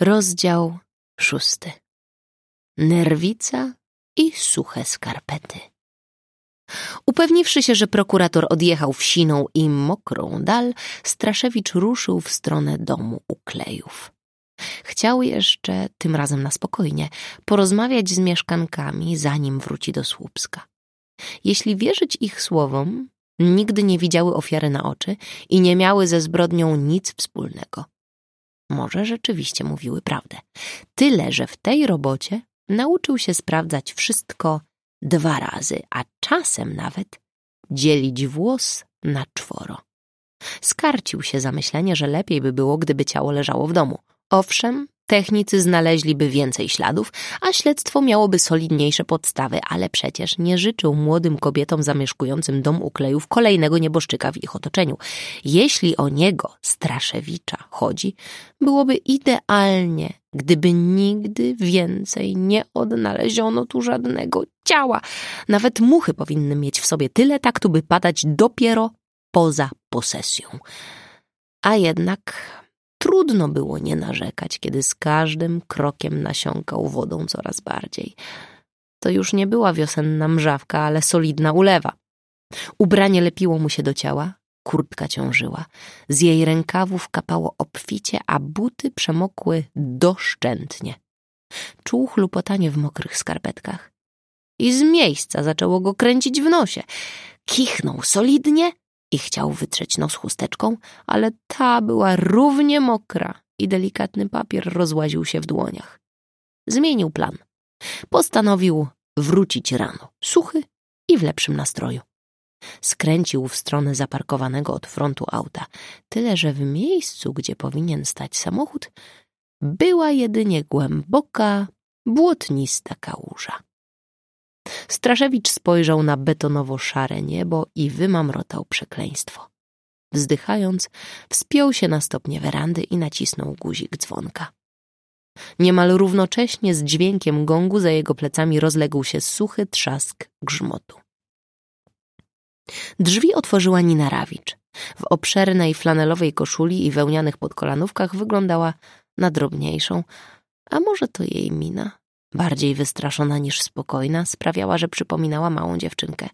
Rozdział szósty. Nerwica i suche skarpety. Upewniwszy się, że prokurator odjechał w siną i mokrą dal, Straszewicz ruszył w stronę domu uklejów. Chciał jeszcze, tym razem na spokojnie, porozmawiać z mieszkankami, zanim wróci do Słupska. Jeśli wierzyć ich słowom, nigdy nie widziały ofiary na oczy i nie miały ze zbrodnią nic wspólnego. Może rzeczywiście mówiły prawdę. Tyle, że w tej robocie nauczył się sprawdzać wszystko dwa razy, a czasem nawet dzielić włos na czworo. Skarcił się zamyślenie, że lepiej by było, gdyby ciało leżało w domu. Owszem, technicy znaleźliby więcej śladów, a śledztwo miałoby solidniejsze podstawy, ale przecież nie życzył młodym kobietom zamieszkującym dom uklejów kolejnego nieboszczyka w ich otoczeniu. Jeśli o niego, Straszewicza, chodzi, byłoby idealnie, gdyby nigdy więcej nie odnaleziono tu żadnego ciała. Nawet muchy powinny mieć w sobie tyle taktu, by padać dopiero poza posesją. A jednak Trudno było nie narzekać, kiedy z każdym krokiem nasiąkał wodą coraz bardziej. To już nie była wiosenna mrzawka, ale solidna ulewa. Ubranie lepiło mu się do ciała, kurtka ciążyła. Z jej rękawów kapało obficie, a buty przemokły doszczętnie. Czuł chlupotanie w mokrych skarpetkach. I z miejsca zaczęło go kręcić w nosie. Kichnął solidnie i chciał wytrzeć nos chusteczką, ale ta była równie mokra i delikatny papier rozłaził się w dłoniach. Zmienił plan. Postanowił wrócić rano, suchy i w lepszym nastroju. Skręcił w stronę zaparkowanego od frontu auta, tyle że w miejscu, gdzie powinien stać samochód, była jedynie głęboka, błotnista kałuża. Straszewicz spojrzał na betonowo-szare niebo i wymamrotał przekleństwo. Wzdychając, wspiął się na stopnie werandy i nacisnął guzik dzwonka. Niemal równocześnie z dźwiękiem gongu za jego plecami rozległ się suchy trzask grzmotu. Drzwi otworzyła Nina Rawicz. W obszernej flanelowej koszuli i wełnianych podkolanówkach wyglądała na drobniejszą, a może to jej mina? Bardziej wystraszona niż spokojna, sprawiała, że przypominała małą dziewczynkę.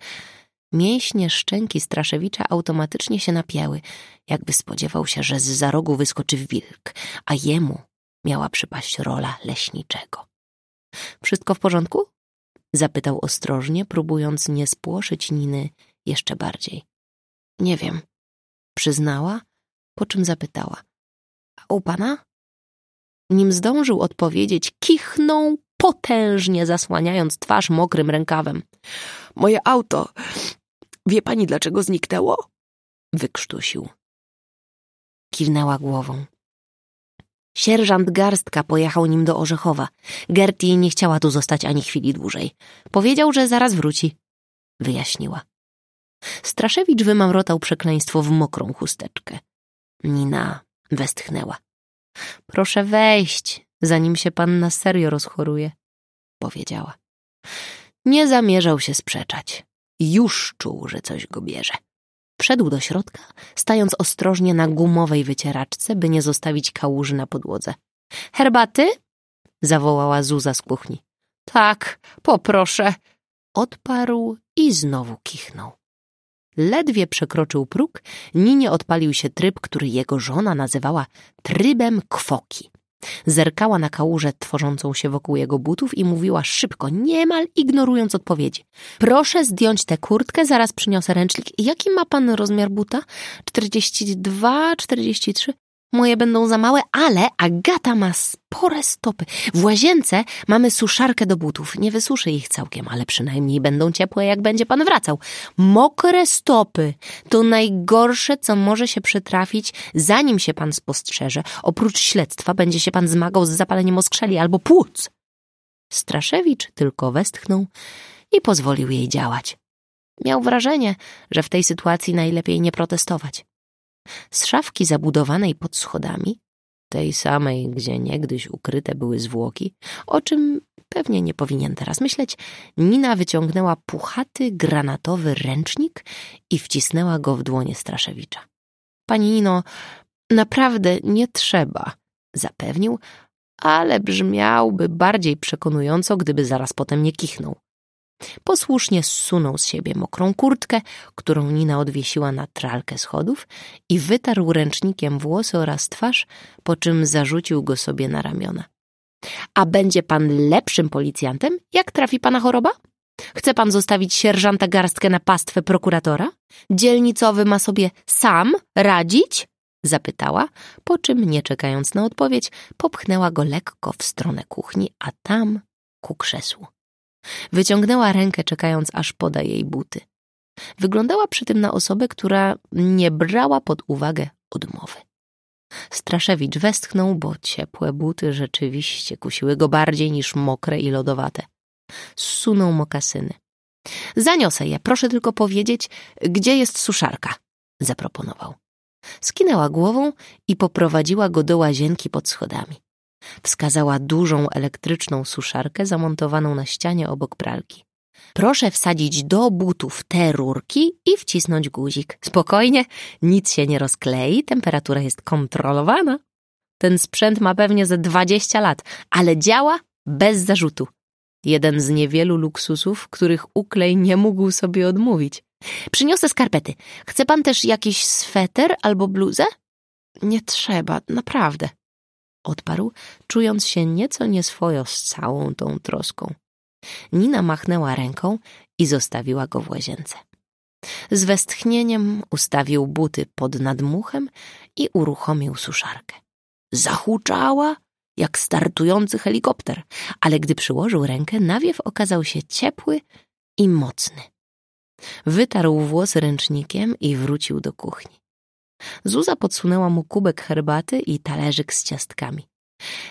Mięśnie szczęki Straszewicza automatycznie się napięły, jakby spodziewał się, że z za rogu wyskoczy wilk, a jemu miała przypaść rola leśniczego. Wszystko w porządku? Zapytał ostrożnie, próbując nie spłoszyć Niny jeszcze bardziej. Nie wiem, przyznała, po czym zapytała. A u pana? Nim zdążył odpowiedzieć, kichnął potężnie zasłaniając twarz mokrym rękawem. Moje auto. Wie pani, dlaczego zniknęło? Wykrztusił. Kiwnęła głową. Sierżant Garstka pojechał nim do Orzechowa. Gertie nie chciała tu zostać ani chwili dłużej. Powiedział, że zaraz wróci. Wyjaśniła. Straszewicz wymamrotał przekleństwo w mokrą chusteczkę. Nina westchnęła. Proszę wejść, zanim się pan na serio rozchoruje, powiedziała. Nie zamierzał się sprzeczać. Już czuł, że coś go bierze. Wszedł do środka, stając ostrożnie na gumowej wycieraczce, by nie zostawić kałuży na podłodze. Herbaty? zawołała Zuza z kuchni. Tak, poproszę. Odparł i znowu kichnął. Ledwie przekroczył próg, Ninie odpalił się tryb, który jego żona nazywała trybem kwoki. Zerkała na kałużę tworzącą się wokół jego butów i mówiła szybko, niemal ignorując odpowiedzi. Proszę zdjąć tę kurtkę, zaraz przyniosę ręcznik. Jaki ma pan rozmiar buta? 42, 43? Moje będą za małe, ale Agata ma spore stopy. W łazience mamy suszarkę do butów. Nie wysuszę ich całkiem, ale przynajmniej będą ciepłe, jak będzie pan wracał. Mokre stopy to najgorsze, co może się przytrafić, zanim się pan spostrzeże. Oprócz śledztwa będzie się pan zmagał z zapaleniem oskrzeli albo płuc. Straszewicz tylko westchnął i pozwolił jej działać. Miał wrażenie, że w tej sytuacji najlepiej nie protestować. Z szafki zabudowanej pod schodami, tej samej, gdzie niegdyś ukryte były zwłoki, o czym pewnie nie powinien teraz myśleć, Nina wyciągnęła puchaty, granatowy ręcznik i wcisnęła go w dłonie Straszewicza. Pani Nino, naprawdę nie trzeba, zapewnił, ale brzmiałby bardziej przekonująco, gdyby zaraz potem nie kichnął. Posłusznie zsunął z siebie mokrą kurtkę, którą Nina odwiesiła na tralkę schodów i wytarł ręcznikiem włosy oraz twarz, po czym zarzucił go sobie na ramiona. A będzie pan lepszym policjantem, jak trafi pana choroba? Chce pan zostawić sierżanta garstkę na pastwę prokuratora? Dzielnicowy ma sobie sam radzić? Zapytała, po czym, nie czekając na odpowiedź, popchnęła go lekko w stronę kuchni, a tam ku krzesłu. Wyciągnęła rękę, czekając, aż poda jej buty. Wyglądała przy tym na osobę, która nie brała pod uwagę odmowy. Straszewicz westchnął, bo ciepłe buty rzeczywiście kusiły go bardziej niż mokre i lodowate. Zsunął mokasyny. Zaniosę je, proszę tylko powiedzieć, gdzie jest suszarka, zaproponował. Skinęła głową i poprowadziła go do łazienki pod schodami. Wskazała dużą elektryczną suszarkę zamontowaną na ścianie obok pralki. Proszę wsadzić do butów te rurki i wcisnąć guzik. Spokojnie, nic się nie rozklei, temperatura jest kontrolowana. Ten sprzęt ma pewnie ze dwadzieścia lat, ale działa bez zarzutu. Jeden z niewielu luksusów, których Uklej nie mógł sobie odmówić. Przyniosę skarpety. Chce pan też jakiś sweter albo bluzę? Nie trzeba, naprawdę. Odparł, czując się nieco nieswojo z całą tą troską. Nina machnęła ręką i zostawiła go w łazience. Z westchnieniem ustawił buty pod nadmuchem i uruchomił suszarkę. Zahuczała jak startujący helikopter, ale gdy przyłożył rękę, nawiew okazał się ciepły i mocny. Wytarł włosy ręcznikiem i wrócił do kuchni. Zuza podsunęła mu kubek herbaty i talerzyk z ciastkami.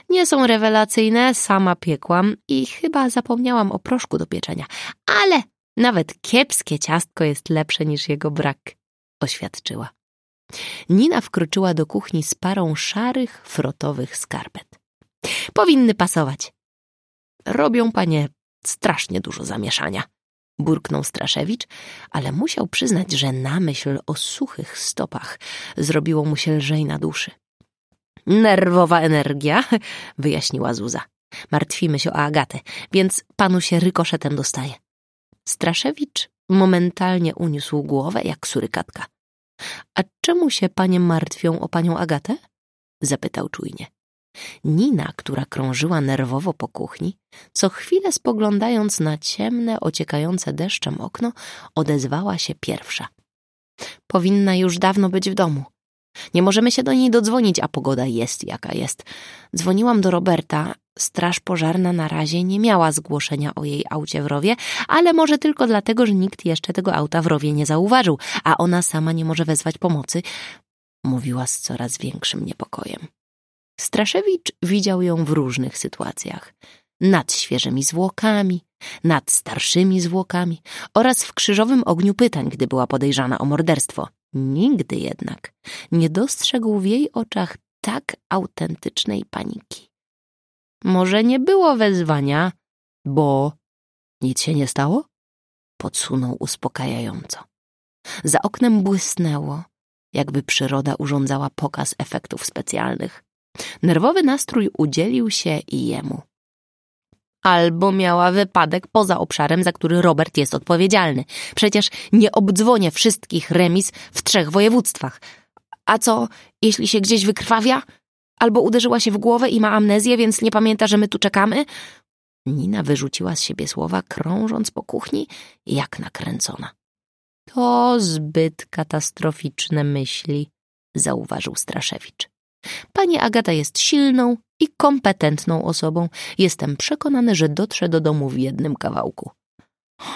Nie są rewelacyjne, sama piekłam i chyba zapomniałam o proszku do pieczenia, ale nawet kiepskie ciastko jest lepsze niż jego brak, oświadczyła. Nina wkroczyła do kuchni z parą szarych, frotowych skarpet. Powinny pasować. Robią panie strasznie dużo zamieszania, burknął Straszewicz, ale musiał przyznać, że na myśl o suchych stopach zrobiło mu się lżej na duszy. Nerwowa energia, wyjaśniła Zuza. Martwimy się o Agatę, więc panu się rykoszetem dostaje. Straszewicz momentalnie uniósł głowę jak surykatka. A czemu się panie martwią o panią Agatę? zapytał czujnie. Nina, która krążyła nerwowo po kuchni, co chwilę spoglądając na ciemne, ociekające deszczem okno, odezwała się pierwsza. Powinna już dawno być w domu. Nie możemy się do niej dodzwonić, a pogoda jest jaka jest. Dzwoniłam do Roberta. Straż pożarna na razie nie miała zgłoszenia o jej aucie w rowie, ale może tylko dlatego, że nikt jeszcze tego auta w rowie nie zauważył, a ona sama nie może wezwać pomocy, mówiła z coraz większym niepokojem. Straszewicz widział ją w różnych sytuacjach. Nad świeżymi zwłokami, nad starszymi zwłokami oraz w krzyżowym ogniu pytań, gdy była podejrzana o morderstwo. Nigdy jednak nie dostrzegł w jej oczach tak autentycznej paniki. Może nie było wezwania, bo nic się nie stało? Podsunął uspokajająco. Za oknem błysnęło, jakby przyroda urządzała pokaz efektów specjalnych. Nerwowy nastrój udzielił się i jemu. Albo miała wypadek poza obszarem, za który Robert jest odpowiedzialny. Przecież nie obdzwonię wszystkich remis w trzech województwach. A co, jeśli się gdzieś wykrwawia? Albo uderzyła się w głowę i ma amnezję, więc nie pamięta, że my tu czekamy? Nina wyrzuciła z siebie słowa, krążąc po kuchni, jak nakręcona. To zbyt katastroficzne myśli, zauważył Straszewicz. Pani Agata jest silną i kompetentną osobą. Jestem przekonany, że dotrze do domu w jednym kawałku.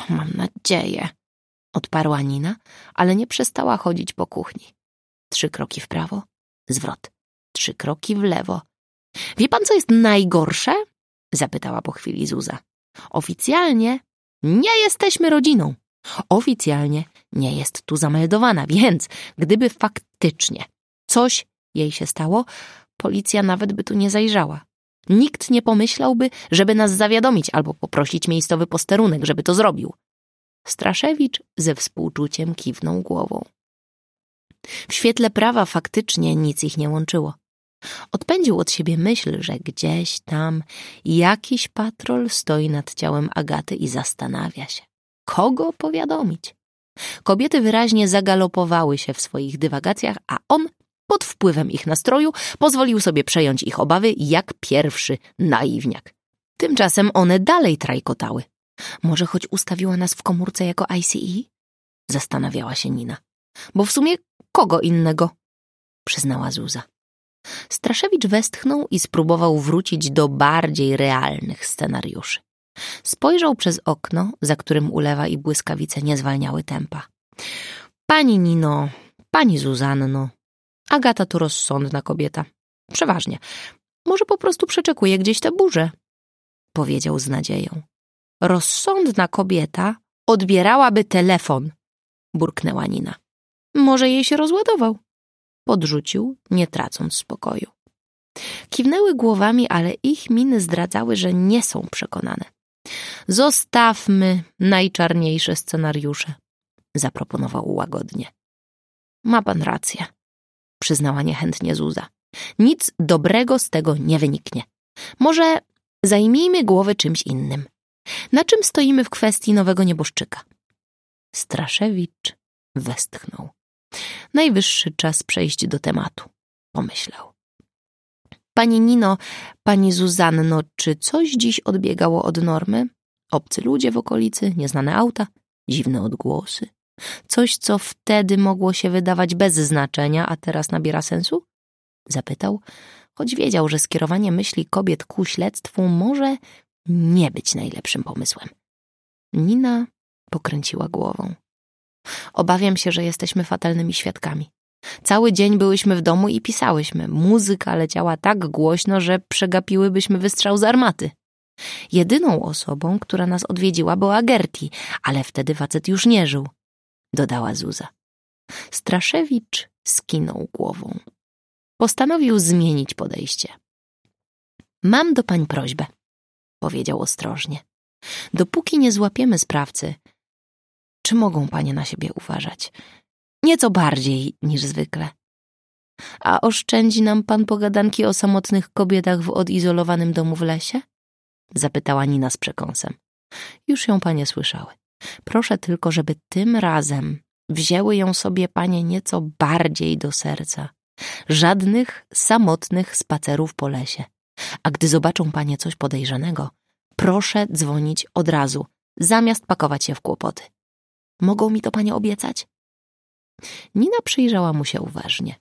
Mam nadzieję, odparła Nina, ale nie przestała chodzić po kuchni. Trzy kroki w prawo, zwrot. Trzy kroki w lewo. Wie pan, co jest najgorsze? zapytała po chwili Zuza. Oficjalnie nie jesteśmy rodziną. Oficjalnie nie jest tu zameldowana, więc gdyby faktycznie coś jej się stało, policja nawet by tu nie zajrzała. Nikt nie pomyślałby, żeby nas zawiadomić albo poprosić miejscowy posterunek, żeby to zrobił. Straszewicz ze współczuciem kiwnął głową. W świetle prawa faktycznie nic ich nie łączyło. Odpędził od siebie myśl, że gdzieś tam jakiś patrol stoi nad ciałem Agaty i zastanawia się, kogo powiadomić. Kobiety wyraźnie zagalopowały się w swoich dywagacjach, a on, pod wpływem ich nastroju, pozwolił sobie przejąć ich obawy jak pierwszy naiwniak. Tymczasem one dalej trajkotały. Może choć ustawiła nas w komórce jako ICE? Zastanawiała się Nina. Bo w sumie kogo innego? Przyznała Zuza. Straszewicz westchnął i spróbował wrócić do bardziej realnych scenariuszy. Spojrzał przez okno, za którym ulewa i błyskawice nie zwalniały tempa. Pani Nino, pani Zuzanno, Agata to rozsądna kobieta. Przeważnie. Może po prostu przeczekuje gdzieś tę burzę, powiedział z nadzieją. Rozsądna kobieta odbierałaby telefon, burknęła Nina. Może jej się rozładował. Podrzucił, nie tracąc spokoju. Kiwnęły głowami, ale ich miny zdradzały, że nie są przekonane. Zostawmy najczarniejsze scenariusze, zaproponował łagodnie. Ma pan rację, przyznała niechętnie Zuza. Nic dobrego z tego nie wyniknie. Może zajmijmy głowę czymś innym. Na czym stoimy w kwestii nowego nieboszczyka? Straszewicz westchnął. Najwyższy czas przejść do tematu, pomyślał. Pani Nino, pani Zuzanno, czy coś dziś odbiegało od normy? Obcy ludzie w okolicy, nieznane auta, dziwne odgłosy. Coś, co wtedy mogło się wydawać bez znaczenia, a teraz nabiera sensu? Zapytał, choć wiedział, że skierowanie myśli kobiet ku śledztwu może nie być najlepszym pomysłem. Nina pokręciła głową. Obawiam się, że jesteśmy fatalnymi świadkami. Cały dzień byłyśmy w domu i pisałyśmy. Muzyka leciała tak głośno, że przegapiłybyśmy wystrzał z armaty. Jedyną osobą, która nas odwiedziła, była Gerti, ale wtedy facet już nie żył, dodała Zuza. Straszewicz skinął głową. Postanowił zmienić podejście. Mam do pań prośbę, powiedział ostrożnie. Dopóki nie złapiemy sprawcy, czy mogą panie na siebie uważać? Nieco bardziej niż zwykle. A oszczędzi nam pan pogadanki o samotnych kobietach w odizolowanym domu w lesie? Zapytała Nina z przekąsem. Już ją panie słyszały. Proszę tylko, żeby tym razem wzięły ją sobie panie nieco bardziej do serca. Żadnych samotnych spacerów po lesie. A gdy zobaczą panie coś podejrzanego, proszę dzwonić od razu, zamiast pakować się w kłopoty. Mogą mi to panie obiecać? Nina przyjrzała mu się uważnie.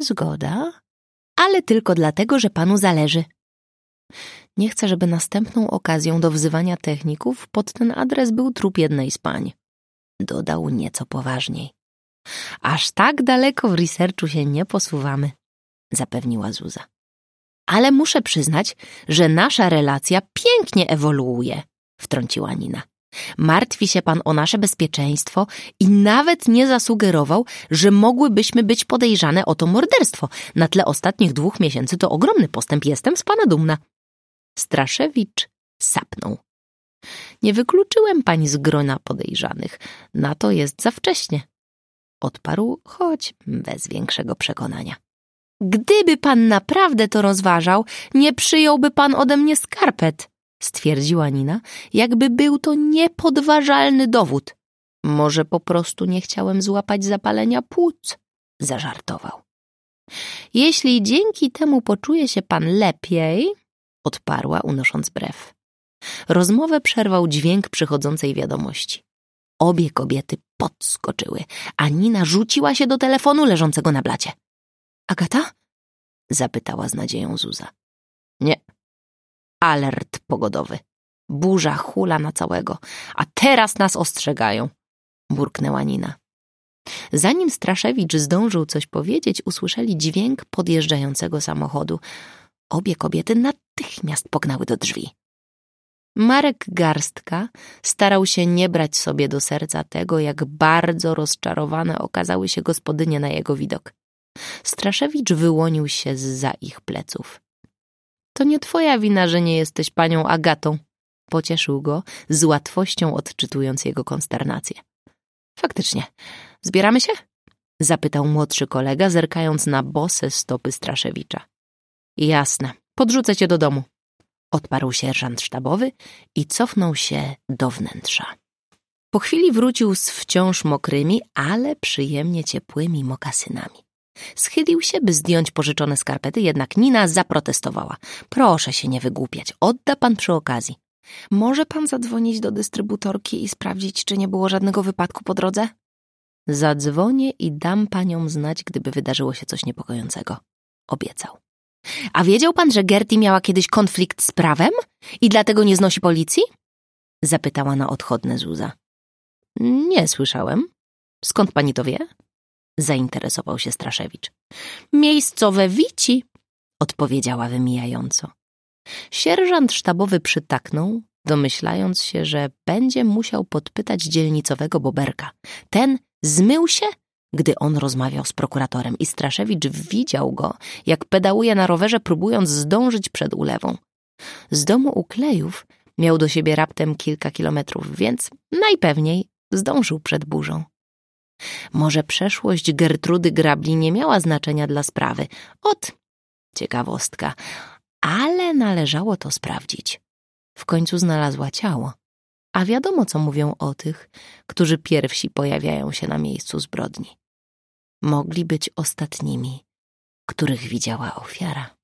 Zgoda, ale tylko dlatego, że panu zależy. Nie chcę, żeby następną okazją do wzywania techników pod ten adres był trup jednej z pań. Dodał nieco poważniej. Aż tak daleko w researchu się nie posuwamy, zapewniła Zuza. Ale muszę przyznać, że nasza relacja pięknie ewoluuje, wtrąciła Nina. Martwi się pan o nasze bezpieczeństwo i nawet nie zasugerował, że mogłybyśmy być podejrzane o to morderstwo. Na tle ostatnich dwóch miesięcy to ogromny postęp. Jestem z pana dumna. Straszewicz sapnął. Nie wykluczyłem pani z grona podejrzanych. Na to jest za wcześnie. Odparł, choć bez większego przekonania. Gdyby pan naprawdę to rozważał, nie przyjąłby pan ode mnie skarpet stwierdziła Nina, jakby był to niepodważalny dowód. Może po prostu nie chciałem złapać zapalenia płuc, zażartował. Jeśli dzięki temu poczuje się pan lepiej, odparła, unosząc brew. Rozmowę przerwał dźwięk przychodzącej wiadomości. Obie kobiety podskoczyły, a Nina rzuciła się do telefonu leżącego na blacie. Agata? zapytała z nadzieją Zuza. Nie, alert pogodowy. Burza hula na całego, a teraz nas ostrzegają, burknęła Nina. Zanim Straszewicz zdążył coś powiedzieć, usłyszeli dźwięk podjeżdżającego samochodu. Obie kobiety natychmiast pognały do drzwi. Marek Garstka starał się nie brać sobie do serca tego, jak bardzo rozczarowane okazały się gospodynie na jego widok. Straszewicz wyłonił się z za ich pleców. To nie twoja wina, że nie jesteś panią Agatą. Pocieszył go, z łatwością odczytując jego konsternację. Faktycznie. Zbieramy się? Zapytał młodszy kolega, zerkając na bose stopy Straszewicza. Jasne, podrzucę cię do domu. Odparł sierżant sztabowy i cofnął się do wnętrza. Po chwili wrócił z wciąż mokrymi, ale przyjemnie ciepłymi mokasynami. Schylił się, by zdjąć pożyczone skarpety, jednak Nina zaprotestowała. Proszę się nie wygłupiać, odda pan przy okazji. Może pan zadzwonić do dystrybutorki i sprawdzić, czy nie było żadnego wypadku po drodze? Zadzwonię i dam paniom znać, gdyby wydarzyło się coś niepokojącego. Obiecał. A wiedział pan, że Gertie miała kiedyś konflikt z prawem i dlatego nie znosi policji? Zapytała na odchodne Zuza. Nie słyszałem. Skąd pani to wie? Zainteresował się Straszewicz. Miejscowe wici, odpowiedziała wymijająco. Sierżant sztabowy przytaknął, domyślając się, że będzie musiał podpytać dzielnicowego boberka. Ten zmył się, gdy on rozmawiał z prokuratorem i Straszewicz widział go, jak pedałuje na rowerze, próbując zdążyć przed ulewą. Z domu u Klejów miał do siebie raptem kilka kilometrów, więc najpewniej zdążył przed burzą. Może przeszłość Gertrudy Grabli nie miała znaczenia dla sprawy. Ot, ciekawostka, ale należało to sprawdzić. W końcu znalazła ciało, a wiadomo, co mówią o tych, którzy pierwsi pojawiają się na miejscu zbrodni. Mogli być ostatnimi, których widziała ofiara.